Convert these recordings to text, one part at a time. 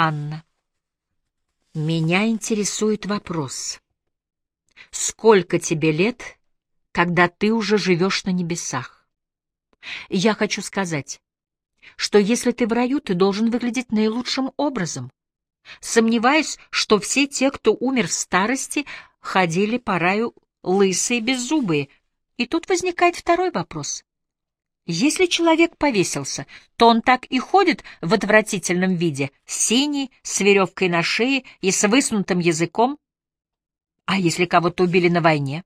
Анна. Меня интересует вопрос. Сколько тебе лет, когда ты уже живешь на небесах? Я хочу сказать, что если ты в раю, ты должен выглядеть наилучшим образом. Сомневаюсь, что все те, кто умер в старости, ходили по раю лысые, беззубые. И тут возникает второй вопрос. Если человек повесился, то он так и ходит в отвратительном виде, синий, с веревкой на шее и с высунутым языком. А если кого-то убили на войне,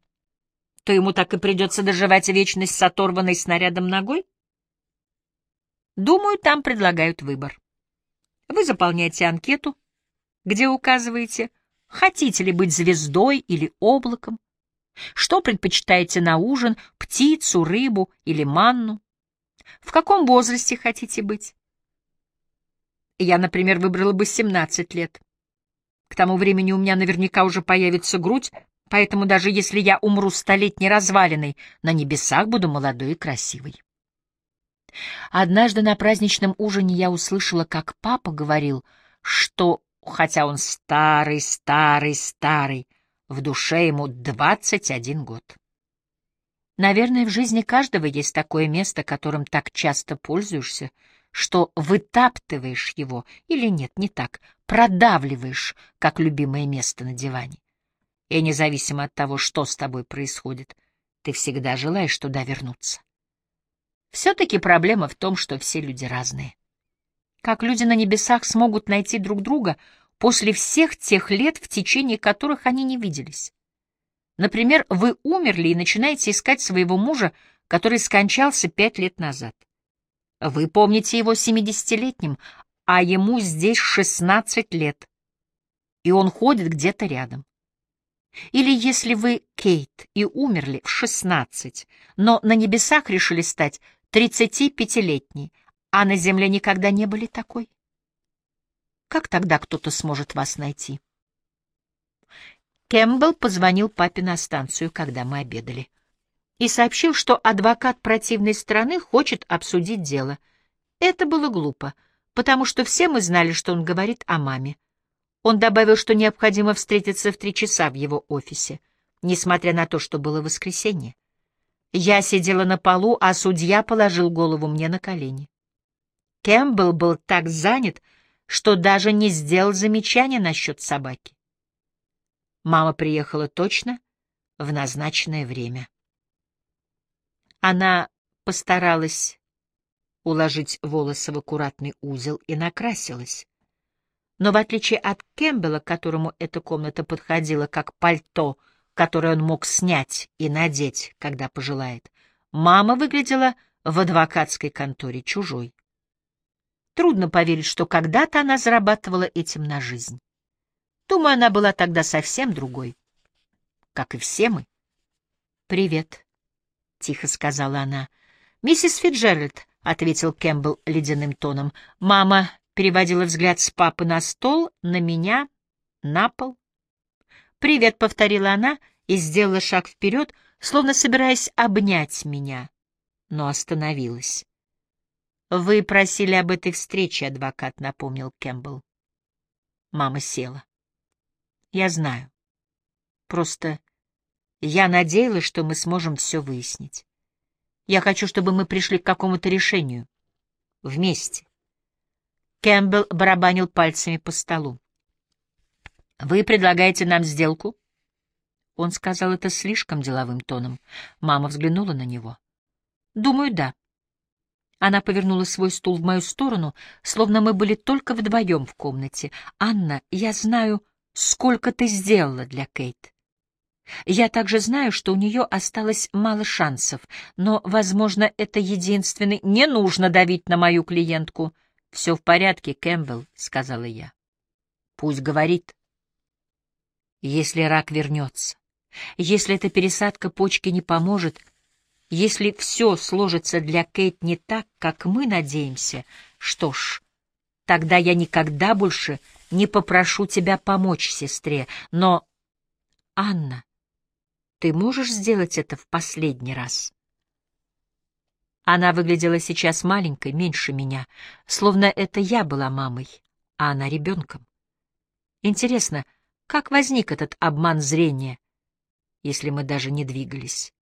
то ему так и придется доживать вечность с оторванной снарядом ногой? Думаю, там предлагают выбор. Вы заполняете анкету, где указываете, хотите ли быть звездой или облаком, что предпочитаете на ужин, птицу, рыбу или манну? В каком возрасте хотите быть? Я, например, выбрала бы 17 лет. К тому времени у меня наверняка уже появится грудь, поэтому даже если я умру столетней развалиной, на небесах буду молодой и красивой. Однажды на праздничном ужине я услышала, как папа говорил, что, хотя он старый, старый, старый, в душе ему 21 год. Наверное, в жизни каждого есть такое место, которым так часто пользуешься, что вытаптываешь его, или нет, не так, продавливаешь, как любимое место на диване. И независимо от того, что с тобой происходит, ты всегда желаешь туда вернуться. Все-таки проблема в том, что все люди разные. Как люди на небесах смогут найти друг друга после всех тех лет, в течение которых они не виделись? Например, вы умерли и начинаете искать своего мужа, который скончался пять лет назад. Вы помните его семидесятилетним, а ему здесь шестнадцать лет, и он ходит где-то рядом. Или если вы Кейт и умерли в шестнадцать, но на небесах решили стать тридцатипятилетней, а на земле никогда не были такой? Как тогда кто-то сможет вас найти? Кэмпбелл позвонил папе на станцию, когда мы обедали, и сообщил, что адвокат противной стороны хочет обсудить дело. Это было глупо, потому что все мы знали, что он говорит о маме. Он добавил, что необходимо встретиться в три часа в его офисе, несмотря на то, что было воскресенье. Я сидела на полу, а судья положил голову мне на колени. Кэмпбелл был так занят, что даже не сделал замечания насчет собаки. Мама приехала точно в назначенное время. Она постаралась уложить волосы в аккуратный узел и накрасилась. Но в отличие от Кэмпбелла, которому эта комната подходила как пальто, которое он мог снять и надеть, когда пожелает, мама выглядела в адвокатской конторе чужой. Трудно поверить, что когда-то она зарабатывала этим на жизнь. Думаю, она была тогда совсем другой, как и все мы. «Привет», — тихо сказала она. «Миссис Фиджеральд», — ответил Кэмпбелл ледяным тоном. Мама переводила взгляд с папы на стол, на меня, на пол. «Привет», — повторила она и сделала шаг вперед, словно собираясь обнять меня, но остановилась. «Вы просили об этой встрече, адвокат», — напомнил Кэмпбелл. Мама села. Я знаю. Просто я надеялась, что мы сможем все выяснить. Я хочу, чтобы мы пришли к какому-то решению. Вместе. Кэмпбелл барабанил пальцами по столу. «Вы предлагаете нам сделку?» Он сказал это слишком деловым тоном. Мама взглянула на него. «Думаю, да». Она повернула свой стул в мою сторону, словно мы были только вдвоем в комнате. «Анна, я знаю...» сколько ты сделала для Кейт. Я также знаю, что у нее осталось мало шансов, но, возможно, это единственный... Не нужно давить на мою клиентку. Все в порядке, Кэмпбелл, — сказала я. Пусть говорит. Если рак вернется, если эта пересадка почки не поможет, если все сложится для Кейт не так, как мы надеемся, что ж, тогда я никогда больше не попрошу тебя помочь сестре, но... Анна, ты можешь сделать это в последний раз? Она выглядела сейчас маленькой, меньше меня, словно это я была мамой, а она ребенком. Интересно, как возник этот обман зрения, если мы даже не двигались?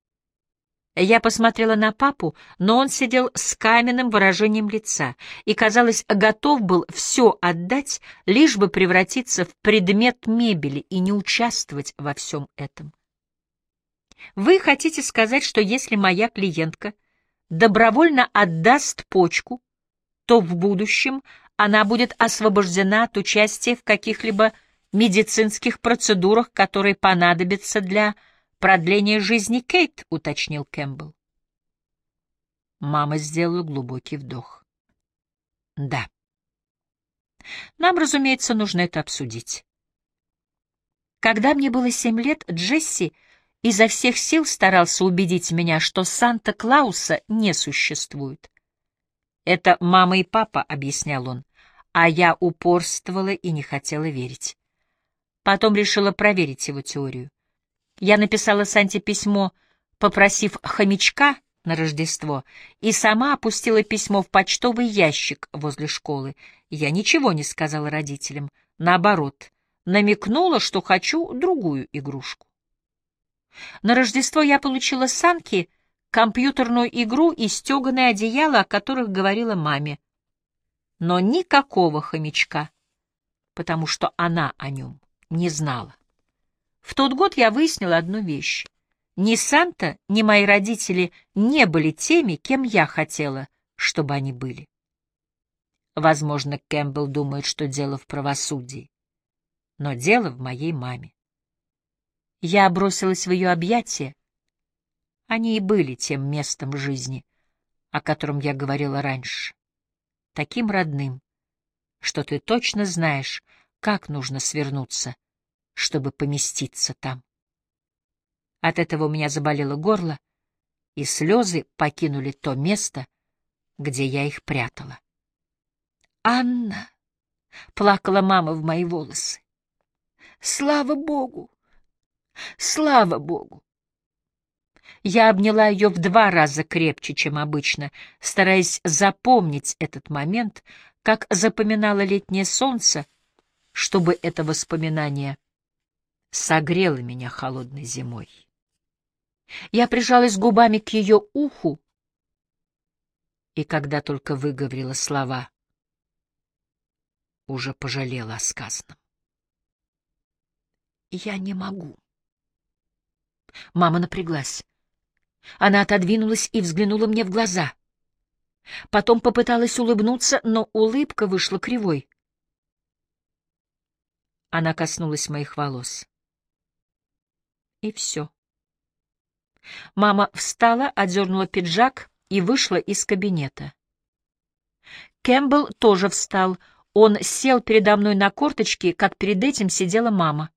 Я посмотрела на папу, но он сидел с каменным выражением лица и, казалось, готов был все отдать, лишь бы превратиться в предмет мебели и не участвовать во всем этом. Вы хотите сказать, что если моя клиентка добровольно отдаст почку, то в будущем она будет освобождена от участия в каких-либо медицинских процедурах, которые понадобятся для продления жизни Кейт, уточнил Кэмпбелл. Мама сделала глубокий вдох. Да. Нам, разумеется, нужно это обсудить. Когда мне было семь лет, Джесси изо всех сил старался убедить меня, что Санта-Клауса не существует. «Это мама и папа», — объяснял он, а я упорствовала и не хотела верить. Потом решила проверить его теорию. Я написала Санте письмо, попросив хомячка на Рождество, и сама опустила письмо в почтовый ящик возле школы. Я ничего не сказала родителям, наоборот, намекнула, что хочу другую игрушку. На Рождество я получила санки, компьютерную игру и стеганое одеяло, о которых говорила маме. Но никакого хомячка, потому что она о нем не знала. В тот год я выяснила одну вещь. Ни Санта, ни мои родители не были теми, кем я хотела, чтобы они были. Возможно, Кэмпбелл думает, что дело в правосудии, но дело в моей маме. Я бросилась в ее объятия. Они и были тем местом жизни, о котором я говорила раньше. Таким родным, что ты точно знаешь, как нужно свернуться, чтобы поместиться там. От этого у меня заболело горло, и слезы покинули то место, где я их прятала. «Анна!» — плакала мама в мои волосы. «Слава Богу! Слава Богу! Я обняла ее в два раза крепче, чем обычно, стараясь запомнить этот момент, как запоминала летнее солнце, чтобы это воспоминание согрело меня холодной зимой. Я прижалась губами к ее уху, и когда только выговорила слова, уже пожалела о сказанном. «Я не могу». Мама напряглась. Она отодвинулась и взглянула мне в глаза. Потом попыталась улыбнуться, но улыбка вышла кривой. Она коснулась моих волос. И все. Мама встала, одернула пиджак и вышла из кабинета. Кэмпбелл тоже встал. Он сел передо мной на корточки, как перед этим сидела мама.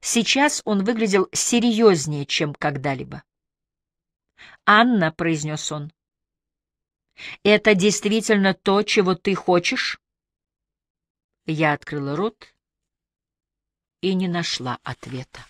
Сейчас он выглядел серьезнее, чем когда-либо. «Анна», — произнес он, — «это действительно то, чего ты хочешь?» Я открыла рот и не нашла ответа.